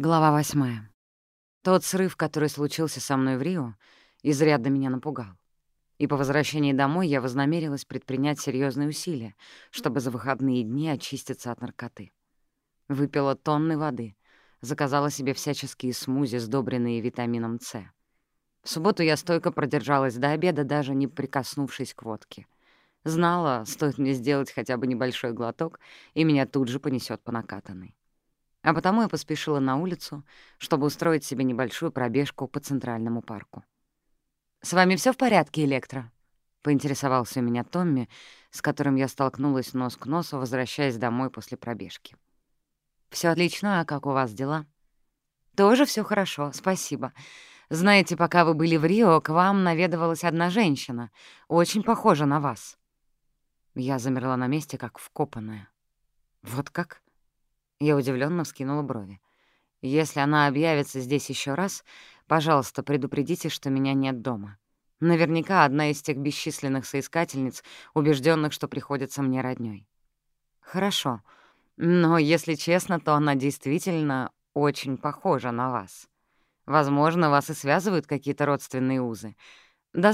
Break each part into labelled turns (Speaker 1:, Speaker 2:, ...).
Speaker 1: Глава восьмая. Тот срыв, который случился со мной в Рио, изрядно меня напугал. И по возвращении домой я вознамерилась предпринять серьезные усилия, чтобы за выходные дни очиститься от наркоты. Выпила тонны воды, заказала себе всяческие смузи, сдобренные витамином С. В субботу я стойко продержалась до обеда, даже не прикоснувшись к водке. Знала, стоит мне сделать хотя бы небольшой глоток, и меня тут же понесет по накатанной. А потому я поспешила на улицу, чтобы устроить себе небольшую пробежку по Центральному парку. «С вами все в порядке, Электро?» — поинтересовался у меня Томми, с которым я столкнулась нос к носу, возвращаясь домой после пробежки. Все отлично, а как у вас дела?» «Тоже все хорошо, спасибо. Знаете, пока вы были в Рио, к вам наведывалась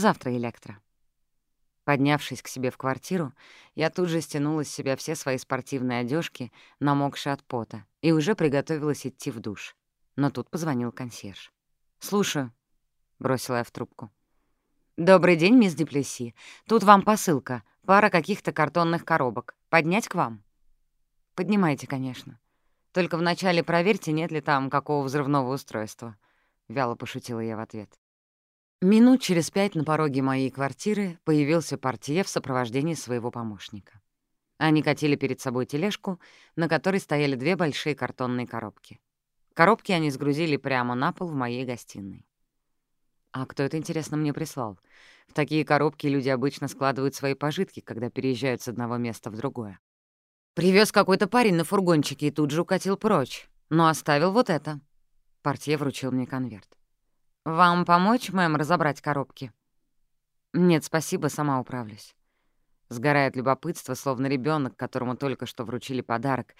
Speaker 1: одна женщина, очень похожа на вас». Я замерла на месте, как вкопанная. «Вот как?» Я удивленно вскинула брови. «Если она объявится здесь еще раз, пожалуйста, предупредите, что меня нет дома. Наверняка одна из тех бесчисленных соискательниц, убежденных, что приходится мне роднёй». «Хорошо, но, если честно, то она действительно очень похожа на вас. Возможно, вас и связывают какие-то родственные узы. До завтра, Электро». Поднявшись к себе в квартиру, я тут же стянула с себя все свои спортивные одежки, намокшие от пота, и уже приготовилась идти в душ. Но тут позвонил консьерж. «Слушаю», — бросила я в трубку. «Добрый день, мисс Деплеси. Тут вам посылка, пара каких-то картонных коробок. Поднять к вам?» «Поднимайте, конечно. Только вначале проверьте, нет ли там какого взрывного устройства», — вяло пошутила я в ответ. Минут через пять на пороге моей квартиры появился портье в сопровождении своего помощника. Они катили перед собой тележку, на которой стояли две большие картонные коробки. Коробки они сгрузили прямо на пол в моей гостиной. А кто это, интересно, мне прислал? В такие коробки люди обычно складывают свои пожитки, когда переезжают с одного места в другое. Привез какой-то парень на фургончике и тут же укатил прочь, но оставил вот это. Портье вручил мне конверт. «Вам помочь, мэм, разобрать коробки?» «Нет, спасибо, сама управлюсь». Сгорает любопытство, словно ребенок, которому только что вручили подарок,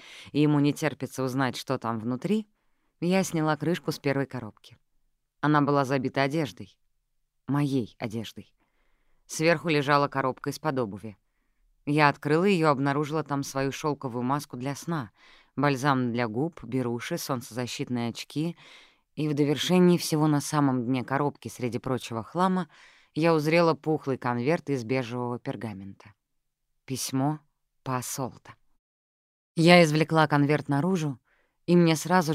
Speaker 1: и ему не терпится узнать, что там внутри, я сняла крышку с первой коробки. Она была забита одеждой. Моей одеждой. Сверху лежала коробка из-под обуви. Я открыла ее, обнаружила там свою шелковую маску для сна, бальзам для губ, беруши, солнцезащитные очки — и в довершении всего на самом дне коробки среди прочего хлама я узрела пухлый конверт из бежевого пергамента. Письмо посолта. Я извлекла конверт наружу, и мне сразу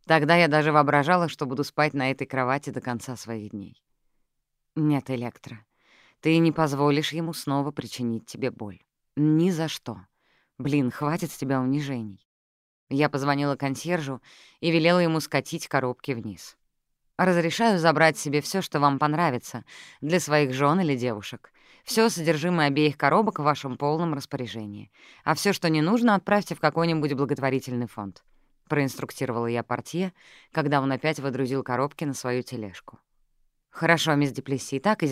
Speaker 1: же стало ясно, откуда ко мне прибыл этот груз. В этих коробках собрано все, что осталось после меня в доме Митча в Малибу. В частности, в обувную коробку Митч сгрузил содержимое тумбочки, стоявшей рядом с кроватью, на которой мы когда-то спали вместе с ним. Тогда я даже воображала, что буду спать на этой кровати до конца своих дней. Нет, Электро, ты не позволишь ему снова причинить тебе боль. Ни за что. Блин, хватит с тебя унижений. Я позвонила консьержу и велела ему скатить коробки вниз. Разрешаю забрать себе все, что вам понравится, для своих жен или девушек. Все содержимое обеих коробок в вашем полном распоряжении. А все, что не нужно, отправьте в какой-нибудь благотворительный фонд проинструктировала я портье, когда он опять водрузил коробки на свою тележку. «Хорошо, мисс Деплеси, так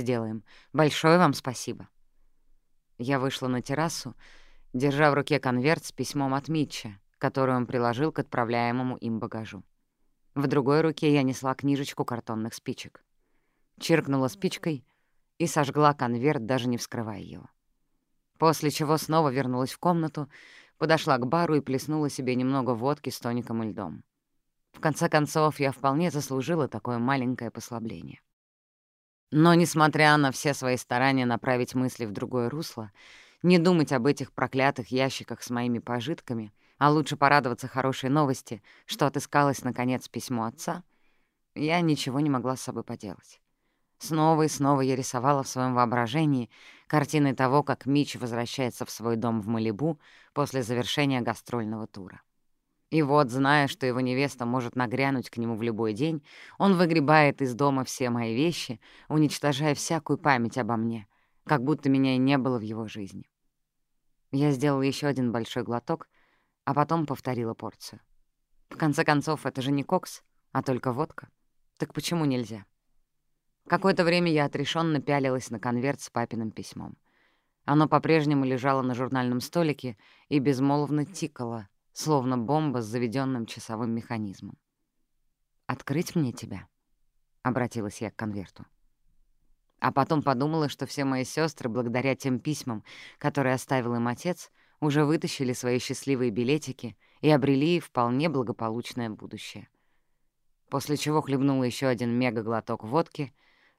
Speaker 1: и сделаем. Большое вам спасибо». Я вышла на террасу, держа в руке конверт с письмом от Митча, который он приложил к отправляемому им багажу. В другой руке я несла книжечку картонных спичек. Чиркнула спичкой и сожгла конверт, даже не вскрывая его. После чего снова вернулась в комнату, Подошла к бару и плеснула себе немного водки с тоником и льдом. В конце концов, я вполне заслужила такое маленькое послабление. Но, несмотря на все свои старания направить мысли в другое русло, не думать об этих проклятых ящиках с моими пожитками, а лучше порадоваться хорошей новости, что отыскалось, наконец, письмо отца, я ничего не могла с собой поделать. Снова и снова я рисовала в своем воображении картины того, как Мич возвращается в свой дом в Малибу после завершения гастрольного тура. И вот, зная, что его невеста может нагрянуть к нему в любой день, он выгребает из дома все мои вещи, уничтожая всякую память обо мне, как будто меня и не было в его жизни. Я сделала еще один большой глоток, а потом повторила порцию. конце концов, это же не кокс, а только водка. Так почему нельзя? Какое-то время я отрешенно пялилась на конверт с папиным письмом. Оно по-прежнему лежало на журнальном столике и безмолвно тикало, словно бомба с заведенным часовым механизмом. «Открыть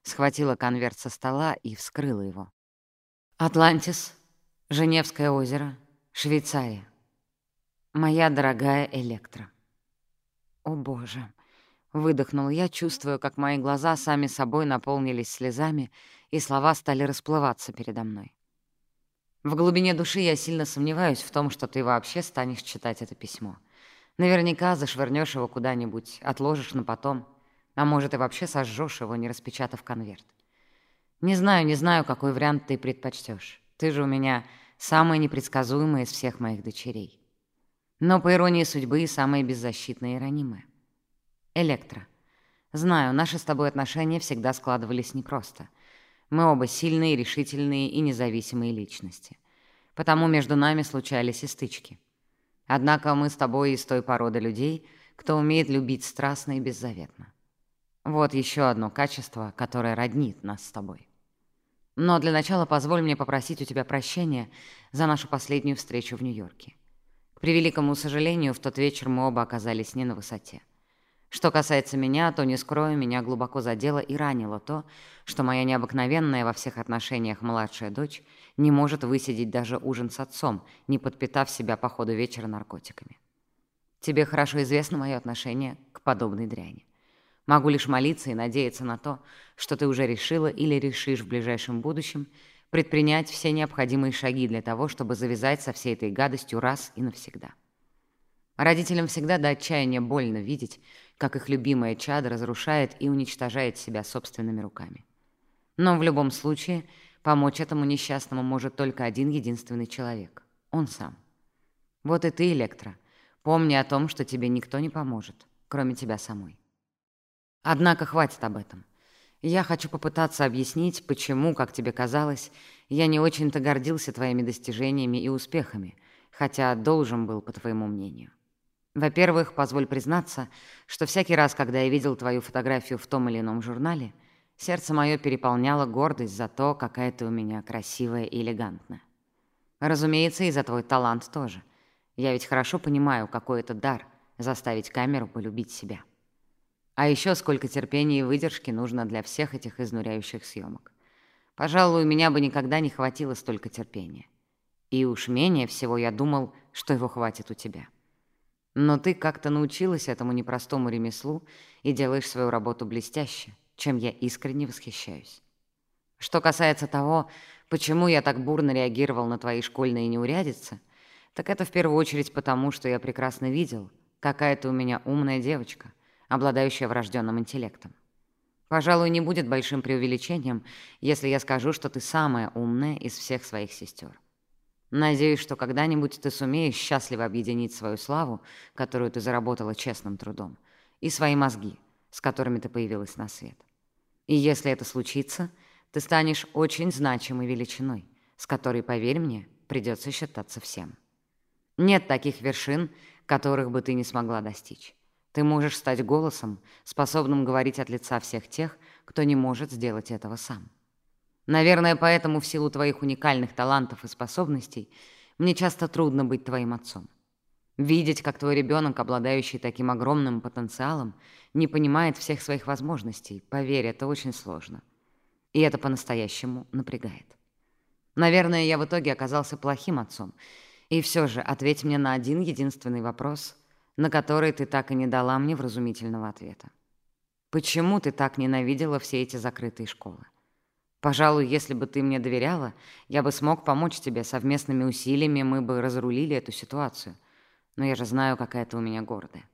Speaker 1: мне тебя?» — обратилась я к конверту. А потом подумала, что все мои сестры, благодаря тем письмам, которые оставил им отец, уже вытащили свои счастливые билетики и обрели вполне благополучное будущее. После чего хлебнула еще один мега-глоток водки, схватила конверт со стола и вскрыла его. «Атлантис, Женевское озеро, Швейцария. Моя дорогая Электра». «О, Боже!» Выдохнул я, чувствуя, как мои глаза сами собой наполнились слезами, и слова стали расплываться передо мной. В глубине души я сильно сомневаюсь в том, что ты вообще станешь читать это письмо. Наверняка зашвырнешь его куда-нибудь, отложишь на потом, а может и вообще сожжешь его, не распечатав конверт. Не знаю, не знаю, какой вариант ты предпочтешь. Ты же у меня самая непредсказуемая из всех моих дочерей. Но, по иронии судьбы, самая беззащитная и ранимая. Электро. Знаю, наши с тобой отношения всегда складывались непросто. Мы оба сильные, решительные и независимые личности. Потому между нами случались и стычки. Однако мы с тобой из той породы людей, кто умеет любить страстно и беззаветно. Вот еще одно качество, которое роднит нас с тобой. Но для начала позволь мне попросить у тебя прощения за нашу последнюю встречу в Нью-Йорке. К превеликому сожалению, в тот вечер мы оба оказались не на высоте. Что касается меня, то, не скрою, меня глубоко задело и ранило то, что моя необыкновенная во всех отношениях младшая дочь не может высидеть даже ужин с отцом, не подпитав себя по ходу вечера наркотиками. Тебе хорошо известно мое отношение к подобной дряни. Могу лишь молиться и надеяться на то, что ты уже решила или решишь в ближайшем будущем предпринять все необходимые шаги для того, чтобы завязать со всей этой гадостью раз и навсегда. Родителям всегда до отчаяния больно видеть, как их любимое чадо разрушает и уничтожает себя собственными руками. Но в любом случае помочь этому несчастному может только один единственный человек — он сам. Вот и ты, Электро, помни о том, что тебе никто не поможет, кроме тебя самой. Однако хватит об этом. Я хочу попытаться объяснить, почему, как тебе казалось, я не очень-то гордился твоими достижениями и успехами, хотя должен был, по твоему мнению. Во-первых, позволь признаться, что всякий раз, когда я видел твою фотографию в том или ином журнале, сердце мое переполняло гордость за то, какая ты у меня красивая и элегантная. Разумеется, и за твой талант тоже. Я ведь хорошо понимаю, какой это дар — заставить камеру полюбить себя. А еще сколько терпения и выдержки нужно для всех этих изнуряющих съемок. Пожалуй, у меня бы никогда не хватило столько терпения. И уж менее всего я думал, что его хватит у тебя. Но ты как-то научилась этому непростому ремеслу и делаешь свою работу блестяще, чем я искренне восхищаюсь. Что касается того, почему я так бурно реагировал на твои школьные неурядицы, так это в первую очередь потому, что я прекрасно видел, какая ты у меня умная девочка, обладающая врожденным интеллектом. Пожалуй, не будет большим преувеличением, если я скажу, что ты самая умная из всех своих сестер. Надеюсь, что когда-нибудь ты сумеешь счастливо объединить свою славу, которую ты заработала честным трудом, и свои мозги, с которыми ты появилась на свет. И если это случится, ты станешь очень значимой величиной, с которой, поверь мне, придется считаться всем. Нет таких вершин, которых бы ты не смогла достичь. Ты можешь стать голосом, способным говорить от лица всех тех, кто не может сделать этого сам. Наверное, поэтому в силу твоих уникальных талантов и способностей мне часто трудно быть твоим отцом. Видеть, как твой ребенок, обладающий таким огромным потенциалом, не понимает всех своих возможностей, поверь, это очень сложно. И это по-настоящему напрягает. Наверное, я в итоге оказался плохим отцом. И все же ответь мне на один единственный вопрос, на который ты так и не дала мне вразумительного ответа. Почему ты так ненавидела все эти закрытые школы? Пожалуй, если бы ты мне доверяла, я бы смог помочь тебе. Совместными усилиями мы бы разрулили эту ситуацию. Но я же знаю, какая ты у меня гордая.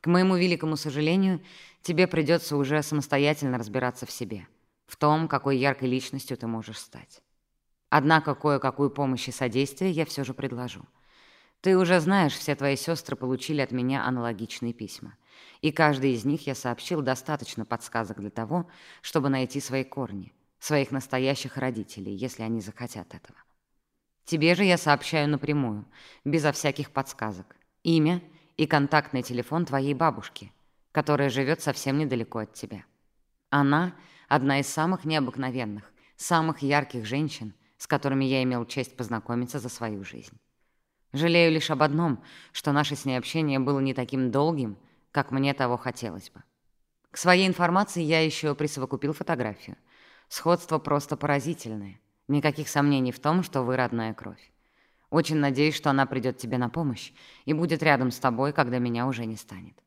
Speaker 1: К моему великому сожалению, тебе придется уже самостоятельно разбираться в себе, в том, какой яркой личностью ты можешь стать. Однако кое-какую помощь и содействие я все же предложу. Ты уже знаешь, все твои сестры получили от меня аналогичные письма. И каждый из них я сообщил достаточно подсказок для того, чтобы найти свои корни, своих настоящих родителей, если они захотят этого. Тебе же я сообщаю напрямую, безо всяких подсказок. Имя и контактный телефон твоей бабушки, которая живет совсем недалеко от тебя. Она — одна из самых необыкновенных, самых ярких женщин, с которыми я имел честь познакомиться за свою жизнь. Жалею лишь об одном, что наше с ней общение было не таким долгим, как мне того хотелось бы. К своей информации я еще присовокупил фотографию. Сходство просто поразительное. Никаких сомнений в том, что вы родная кровь. Очень надеюсь, что она придет тебе на помощь и будет рядом с тобой, когда меня уже не станет.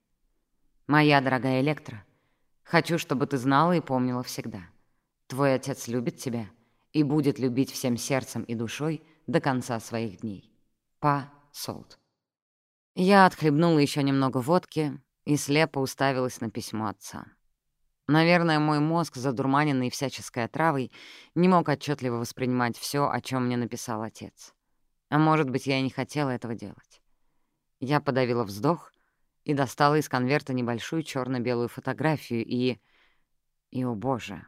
Speaker 1: Моя дорогая Электра, хочу, чтобы ты знала и помнила всегда. Твой отец любит тебя и будет любить всем сердцем и душой до конца своих дней. Па Солт. Я отхлебнула еще немного водки и слепо уставилась на письмо отца. Наверное, мой мозг, задурманенный всяческой отравой, не мог отчетливо воспринимать все, о чем мне написал отец. А может быть, я и не хотела этого делать. Я подавила вздох и достала из конверта небольшую черно белую фотографию и... И, о боже,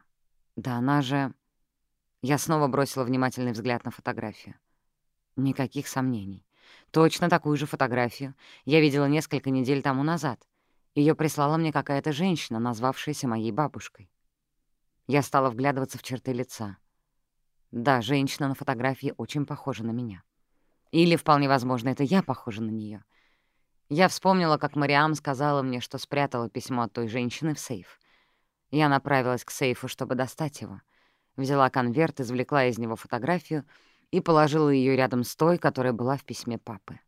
Speaker 1: да она же... Я снова бросила внимательный взгляд на фотографию. Никаких сомнений. Точно такую же фотографию я видела несколько недель тому назад — ее прислала мне какая-то женщина, назвавшаяся моей бабушкой. Я стала вглядываться в черты лица. Да, женщина на фотографии очень похожа на меня. Или, вполне возможно, это я похожа на нее. Я вспомнила, как Мариам сказала мне, что спрятала письмо от той женщины в сейф. Я направилась к сейфу, чтобы достать его. Взяла конверт, извлекла из него фотографию и положила ее рядом с той, которая была в письме папы.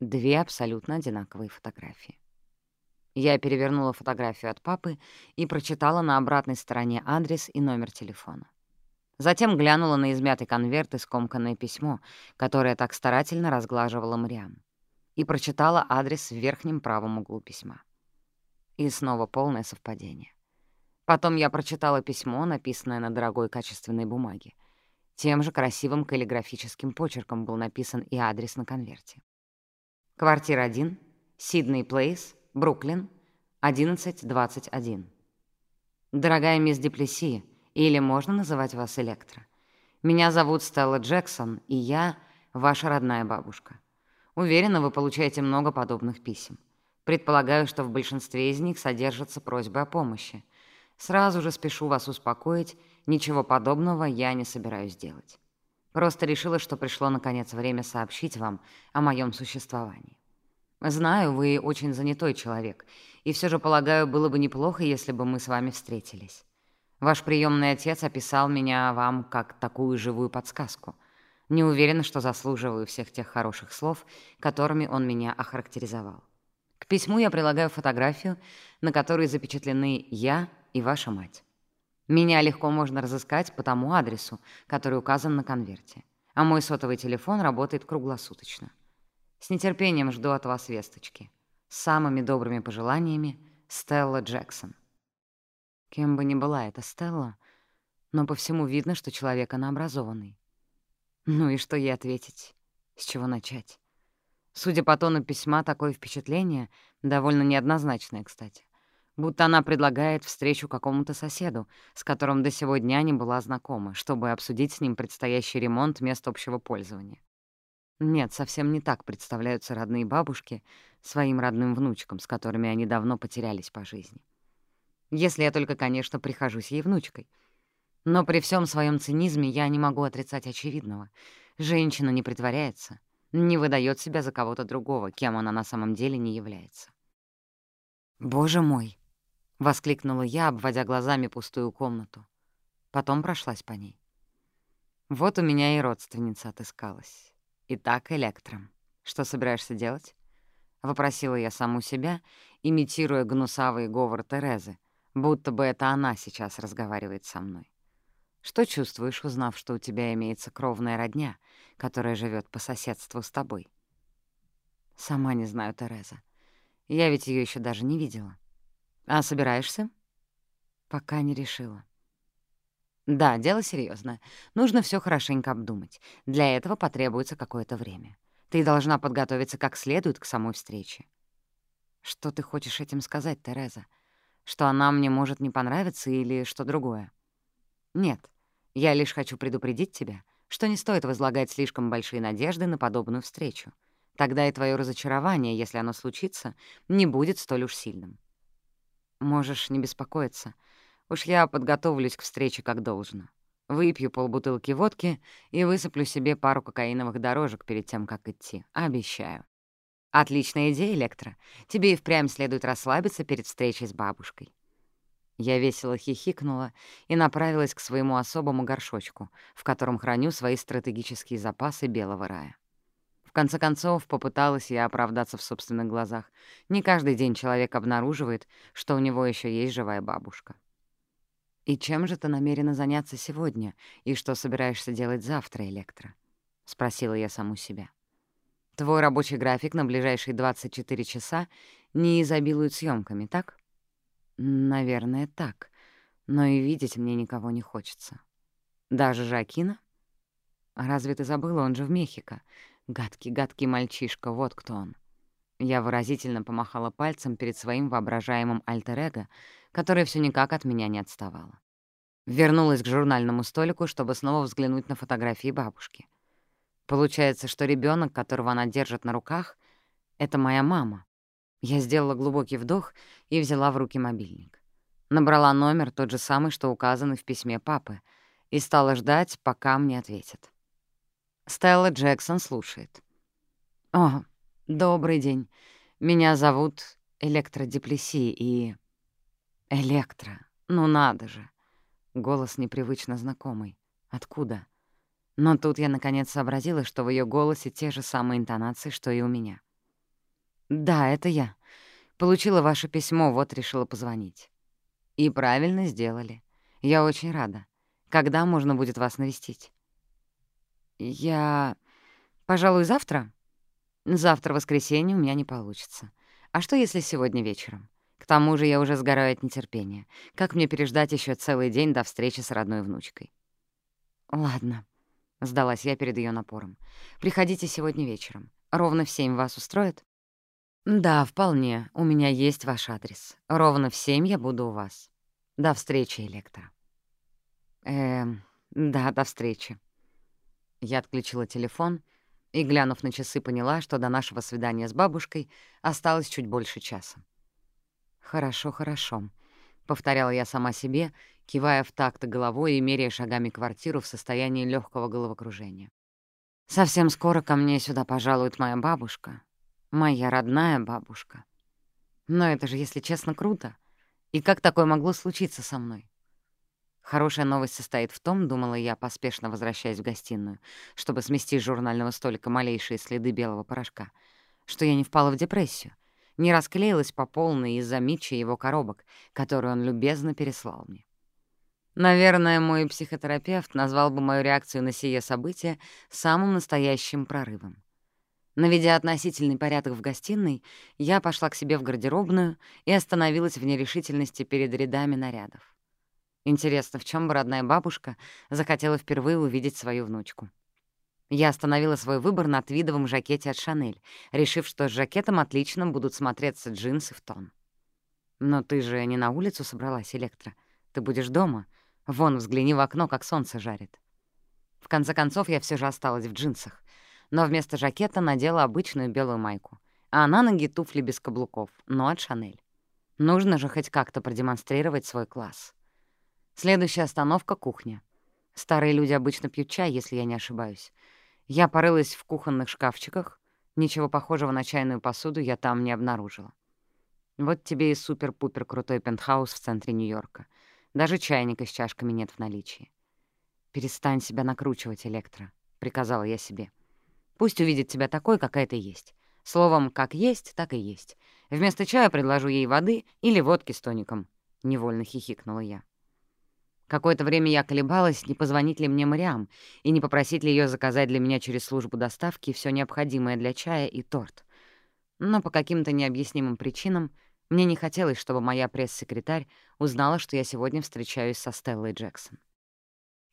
Speaker 1: Две абсолютно одинаковые фотографии. Я перевернула фотографию от папы и прочитала на обратной стороне адрес и номер телефона. Затем глянула на измятый конверт и скомканное письмо, которое так старательно разглаживала Мрям, и прочитала адрес в верхнем правом углу письма. И снова полное совпадение. Потом я прочитала письмо, написанное на дорогой качественной бумаге, тем же красивым каллиграфическим почерком был написан и адрес на конверте. Квартира 1, Сидней Плейс, Бруклин, 1121. Дорогая мисс Деплеси, или можно называть вас Электро. Меня зовут Стелла Джексон, и я ваша родная бабушка. Уверена, вы получаете много подобных писем. Предполагаю, что в большинстве из них содержатся просьбы о помощи. Сразу же спешу вас успокоить ничего подобного я не собираюсь делать. Просто решила, что пришло наконец время сообщить вам о моем существовании. Знаю, вы очень занятой человек, и все же, полагаю, было бы неплохо, если бы мы с вами встретились. Ваш приемный отец описал меня вам как такую живую подсказку. Не уверена, что заслуживаю всех тех хороших слов, которыми он меня охарактеризовал. К письму я прилагаю фотографию, на которой запечатлены я и ваша мать. Меня легко можно разыскать по тому адресу, который указан на конверте, а мой сотовый телефон работает круглосуточно. С нетерпением жду от вас весточки. С самыми добрыми пожеланиями, Стелла Джексон. Кем бы ни была эта Стелла, но по всему видно, что человек она образованный. Ну и что ей ответить? С чего начать? Судя по тону письма, такое впечатление, довольно неоднозначное, кстати, будто она предлагает встречу какому-то соседу, с которым до сего дня не была знакома, чтобы обсудить с ним предстоящий ремонт мест общего пользования. Нет, совсем не так представляются родные бабушки своим родным внучкам, с которыми они давно потерялись по жизни. Если я только, конечно, прихожусь ей внучкой. Но при всем своем цинизме я не могу отрицать очевидного. Женщина не притворяется, не выдает себя за кого-то другого, кем она на самом деле не является. «Боже мой!» — воскликнула я, обводя глазами пустую комнату. Потом прошлась по ней. Вот у меня и родственница отыскалась. «Итак, Электром, что собираешься делать?» — вопросила я саму себя, имитируя гнусавый говор Терезы, будто бы это она сейчас разговаривает со мной. «Что чувствуешь, узнав, что у тебя имеется кровная родня, которая живет по соседству с тобой?» «Сама не знаю, Тереза. Я ведь ее еще даже не видела. А собираешься?» «Пока не решила». Да, дело серьезное. Нужно все хорошенько обдумать. Для этого потребуется какое-то время. Ты должна подготовиться как следует к самой встрече. Что ты хочешь этим сказать, Тереза? Что она мне может не понравиться или что другое? Нет, я лишь хочу предупредить тебя, что не стоит возлагать слишком большие надежды на подобную встречу. Тогда и твое разочарование, если оно случится, не будет столь уж сильным. Можешь не беспокоиться. Уж я подготовлюсь к встрече как должно. Выпью полбутылки водки и высыплю себе пару кокаиновых дорожек перед тем, как идти. Обещаю. Отличная идея, Электро. Тебе и впрямь следует расслабиться перед встречей с бабушкой. Я весело хихикнула и направилась к своему особому горшочку, в котором храню свои стратегические запасы белого рая. В конце концов, попыталась я оправдаться в собственных глазах. Не каждый день человек обнаруживает, что у него еще есть живая бабушка. «И чем же ты намерена заняться сегодня, и что собираешься делать завтра, Электро?» — спросила я саму себя. «Твой рабочий график на ближайшие 24 часа не изобилует съемками, так?» «Наверное, так. Но и видеть мне никого не хочется. Даже Жакина? Разве ты забыла, он же в Мехико. Гадкий-гадкий мальчишка, вот кто он. Я выразительно помахала пальцем перед своим воображаемым альтер который все никак от меня не отставала. Вернулась к журнальному столику, чтобы снова взглянуть на фотографии бабушки. Получается, что ребенок, которого она держит на руках, — это моя мама. Я сделала глубокий вдох и взяла в руки мобильник. Набрала номер, тот же самый, что указан в письме папы, и стала ждать, пока мне ответят. Стелла Джексон слушает. «О, добрый день. Меня зовут Электродеплеси и...» «Электро. Ну надо же!» Голос непривычно знакомый. «Откуда?» Но тут я наконец сообразила, что в ее голосе те же самые интонации, что и у меня. «Да, это я. Получила ваше письмо, вот решила позвонить». «И правильно сделали. Я очень рада. Когда можно будет вас навестить?» «Я... Пожалуй, завтра?» «Завтра, воскресенье, у меня не получится. А что, если сегодня вечером? К тому же я уже сгораю от нетерпения. Как мне переждать еще целый день до встречи с родной внучкой?» «Ладно», — сдалась я перед ее напором. «Приходите сегодня вечером. Ровно в семь вас устроит?» «Да, вполне. У меня есть ваш адрес. Ровно в семь я буду у вас. До встречи, Электро». «Эм, да, до встречи». Я отключила телефон и, глянув на часы, поняла, что до нашего свидания с бабушкой осталось чуть больше часа. «Хорошо, хорошо», — повторяла я сама себе, кивая в такт головой и меряя шагами квартиру в состоянии легкого головокружения. «Совсем скоро ко мне сюда пожалует моя бабушка, моя родная бабушка. Но это же, если честно, круто. И как такое могло случиться со мной? Хорошая новость состоит в том, думала я, поспешно возвращаясь в гостиную, чтобы смести с журнального столика малейшие следы белого порошка, что я не впала в депрессию, не расклеилась по полной из-за Митча его коробок, которые он любезно переслал мне. Наверное, мой психотерапевт назвал бы мою реакцию на сие событие самым настоящим прорывом. Наведя относительный порядок в гостиной, я пошла к себе в гардеробную и остановилась в нерешительности перед рядами нарядов. Интересно, в чем бы родная бабушка захотела впервые увидеть свою внучку? Я остановила свой выбор на твидовом жакете от «Шанель», решив, что с жакетом отлично будут смотреться джинсы в тон. «Но ты же не на улицу собралась, Электро. Ты будешь дома. Вон, взгляни в окно, как солнце жарит». В конце концов, я все же осталась в джинсах, но вместо жакета надела обычную белую майку, а на ноги туфли без каблуков, но от «Шанель». Нужно же хоть как-то продемонстрировать свой класс. Следующая остановка — кухня. Старые люди обычно пьют чай, если я не ошибаюсь. Я порылась в кухонных шкафчиках. Ничего похожего на чайную посуду я там не обнаружила. Вот тебе и супер-пупер крутой пентхаус в центре Нью-Йорка. Даже чайника с чашками нет в наличии. «Перестань себя накручивать, Электро», — приказала я себе. «Пусть увидит тебя такой, какая ты есть. Словом, как есть, так и Какое-то время я колебалась, не позвонить ли мне Мариам, и не попросить ли ее заказать для меня через службу доставки все необходимое для чая и торт. Но по каким-то необъяснимым причинам мне не хотелось, чтобы моя пресс-секретарь узнала, что я сегодня встречаюсь со Стеллой Джексон.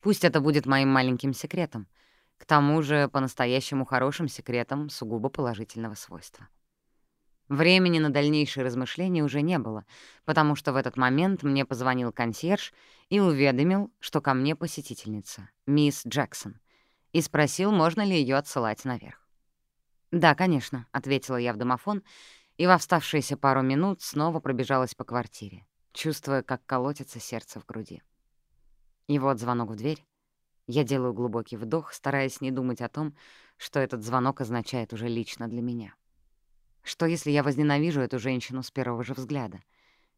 Speaker 1: Пусть это будет моим маленьким секретом, к тому же по-настоящему хорошим секретом сугубо положительного свойства. Времени на дальнейшие размышления уже не было, потому что в этот момент мне позвонил консьерж и уведомил, что ко мне посетительница, мисс Джексон, и спросил, можно ли ее отсылать наверх. «Да, конечно», — ответила я в домофон, и во вставшиеся пару минут снова пробежалась по квартире, чувствуя, как колотится сердце в груди. И вот звонок в дверь. Я делаю глубокий вдох, стараясь не думать о том, что этот звонок означает уже лично для меня. Что, если я возненавижу эту женщину с первого же взгляда?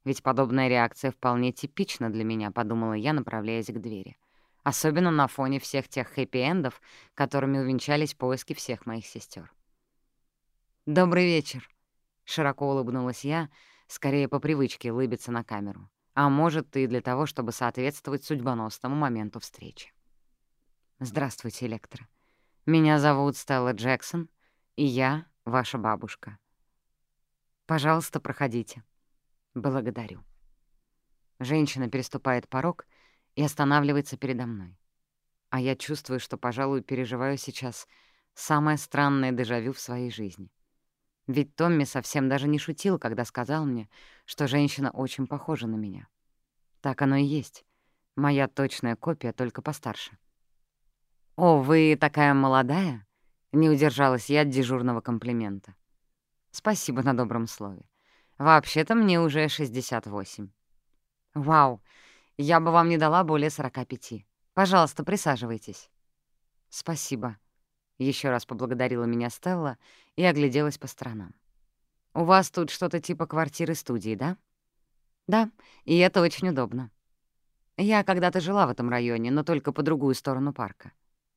Speaker 1: Ведь подобная реакция вполне типична для меня, подумала я, направляясь к двери. Особенно на фоне всех тех хэппи-эндов, которыми увенчались поиски всех моих сестер. «Добрый вечер», — широко улыбнулась я, скорее по привычке улыбиться на камеру, а может, и для того, чтобы соответствовать судьбоносному моменту встречи. «Здравствуйте, Электро. Меня зовут Стелла Джексон, и я ваша бабушка. Пожалуйста, проходите. Благодарю. Женщина переступает порог и останавливается передо мной. А я чувствую, что, пожалуй, переживаю сейчас самое странное дежавю в своей жизни. Ведь Томми совсем даже не шутил, когда сказал мне, что женщина очень похожа на меня. Так оно и есть. Моя точная копия, только постарше. «О, вы такая молодая?» — не удержалась я от дежурного комплимента. Спасибо на добром слове. Вообще-то мне уже 68. Вау, я бы вам не дала более 45. Пожалуйста, присаживайтесь. Спасибо. Еще раз поблагодарила меня Стелла и огляделась по сторонам. У вас тут что-то типа квартиры-студии, да? Да, и это очень удобно. Я когда-то жила в этом районе, но только по другую сторону парка.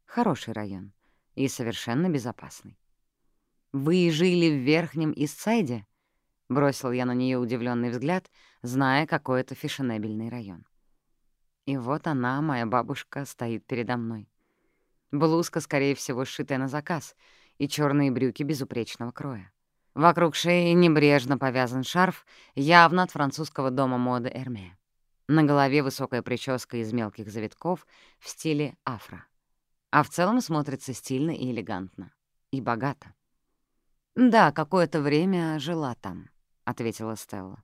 Speaker 1: Хороший район и совершенно безопасный. Выезжили вверх ним из Сайди?» — бросил я на нее удивленный взгляд, зная, какой это фешенебельный район. И вот она, моя бабушка, стоит передо мной. Блузка, скорее всего, сшитая на заказ, и черные брюки безупречного кроя. Вокруг шеи небрежно повязан шарф, явно от французского дома моды Эрме. На голове высокая прическа из мелких завитков в стиле афро. А в целом смотрится стильно и элегантно. И богато. «Да, какое-то время жила там», — ответила Стелла.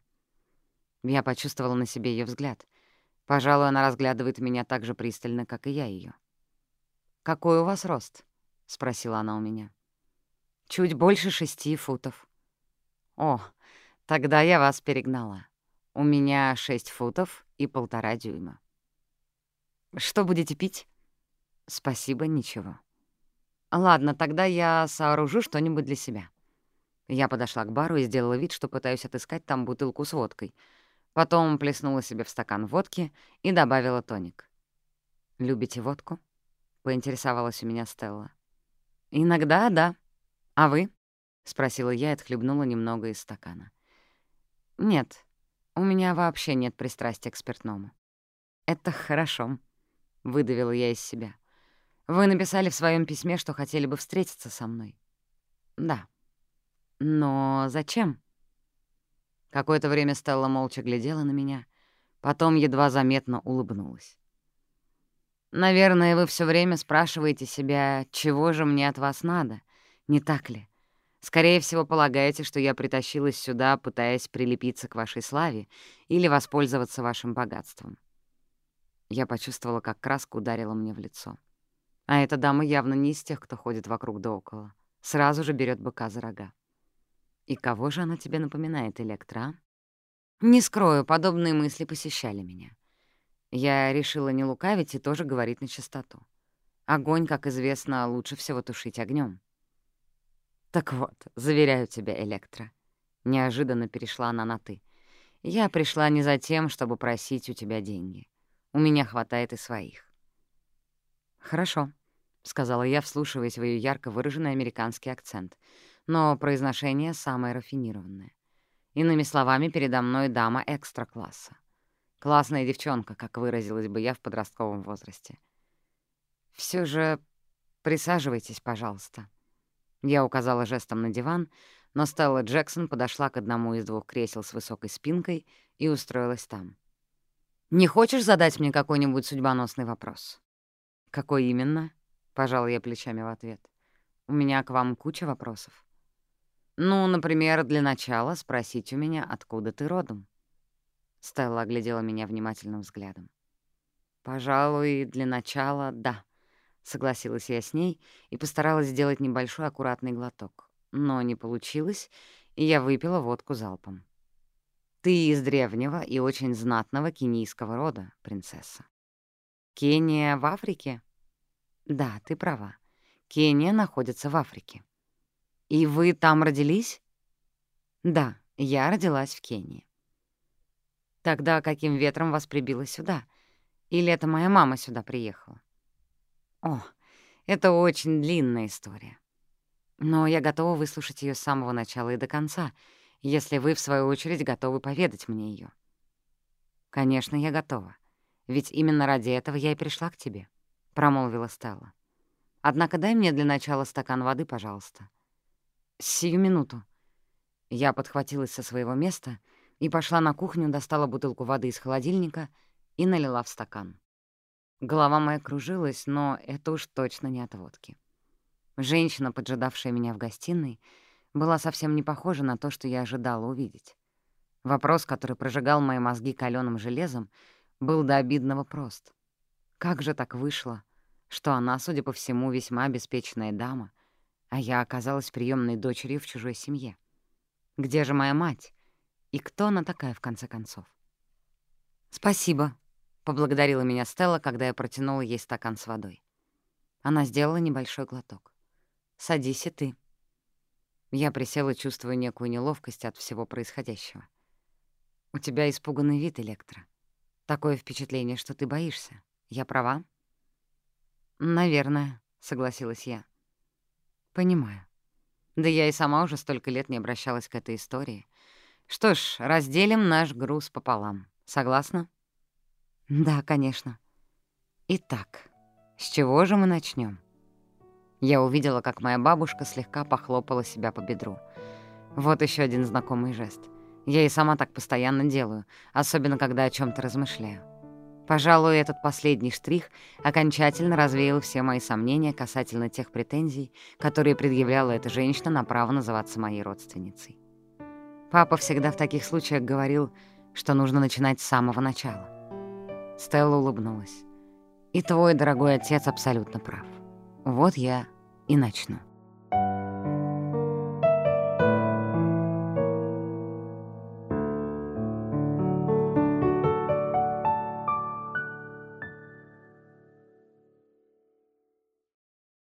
Speaker 1: Я почувствовала на себе ее взгляд. Пожалуй, она разглядывает меня так же пристально, как и я ее. «Какой у вас рост?» — спросила она у меня. «Чуть больше шести футов». «О, тогда я вас перегнала. У меня шесть футов и полтора дюйма». «Что будете пить?» «Спасибо, ничего». «Ладно, тогда я сооружу что-нибудь для себя». Я подошла к бару и сделала вид, что пытаюсь отыскать там бутылку с водкой. Потом плеснула себе в стакан водки и добавила тоник. «Любите водку?» — поинтересовалась у меня Стелла. «Иногда да. А вы?» — спросила я и отхлебнула немного из стакана. «Нет, у меня вообще нет пристрастия к спиртному». «Это хорошо», — выдавила я из себя. «Вы написали в своем письме, что хотели бы встретиться со мной». «Да». Но зачем? Какое-то время Стелла молча глядела на меня, потом едва заметно улыбнулась. «Наверное, вы все время спрашиваете себя, чего же мне от вас надо, не так ли? Скорее всего, полагаете, что я притащилась сюда, пытаясь прилепиться к вашей славе или воспользоваться вашим богатством». Я почувствовала, как краска ударила мне в лицо. А эта дама явно не из тех, кто ходит вокруг да около. Сразу же берет быка за рога. И кого же она тебе напоминает, Электра? Не скрою, подобные мысли посещали меня. Я решила не лукавить и тоже говорить на чистоту. Огонь, как известно, лучше всего тушить огнем. Так вот, заверяю тебя, Электра. Неожиданно перешла она на «ты». Я пришла не за тем, чтобы просить у тебя деньги. У меня хватает и своих. «Хорошо», — но произношение самое рафинированное. Иными словами, передо мной дама экстра-класса. Классная девчонка, как выразилась бы я в подростковом возрасте. Все же присаживайтесь, пожалуйста». Я указала жестом на диван, но Стелла Джексон подошла к одному из двух кресел с высокой спинкой и устроилась там. «Не хочешь задать мне какой-нибудь судьбоносный вопрос?» «Какой именно?» — пожал я плечами в ответ. «У меня к вам куча вопросов». «Ну, например, для начала спросить у меня, откуда ты родом?» Стелла оглядела меня внимательным взглядом. «Пожалуй, для начала — да», — согласилась я с ней и постаралась сделать небольшой аккуратный глоток. Но не получилось, и я выпила водку залпом. «Ты из древнего и очень знатного кенийского рода, принцесса». «Кения в Африке?» «Да, ты права. Кения находится в Африке». «И вы там родились?» «Да, я родилась в Кении». «Тогда каким ветром вас прибило сюда? Или это моя мама сюда приехала?» «О, это очень длинная история. Но я готова выслушать ее с самого начала и до конца, если вы, в свою очередь, готовы поведать мне ее. «Конечно, я готова. Ведь именно ради этого я и пришла к тебе», — промолвила Стелла. «Однако дай мне для начала стакан воды, пожалуйста». «Сию минуту». Я подхватилась со своего места и пошла на кухню, достала бутылку воды из холодильника и налила в стакан. Голова моя кружилась, но это уж точно не от водки. Женщина, поджидавшая меня в гостиной, была совсем не похожа на то, что я ожидала увидеть. Вопрос, который прожигал мои мозги калёным железом, был до обидного прост. Как же так вышло, что она, судя по всему, весьма обеспеченная дама, а я оказалась приемной дочерью в чужой семье? Где же моя мать? И кто она такая, в конце концов? «Спасибо», — поблагодарила меня Стелла, когда я протянула ей стакан с водой. Она сделала небольшой глоток. «Садись и ты». Я присела, чувствуя некую неловкость от всего происходящего. «У тебя испуганный вид, Электро. Такое впечатление, что ты боишься. Я права?» «Наверное», — согласилась я. Понимаю. Да я и сама уже столько лет не обращалась к этой истории. Что ж, разделим наш груз пополам. Согласна? Да, конечно. Итак, с чего же мы начнем? Я увидела, как моя бабушка слегка похлопала себя по бедру. Вот еще один знакомый жест. Я и сама так постоянно делаю, особенно когда о чем то размышляю. Пожалуй, этот последний штрих окончательно развеял все мои сомнения касательно тех претензий, которые предъявляла эта женщина на право называться моей родственницей. Папа всегда в таких случаях говорил, что нужно начинать с самого начала. Стелла улыбнулась. «И твой дорогой отец абсолютно прав. Вот я и начну.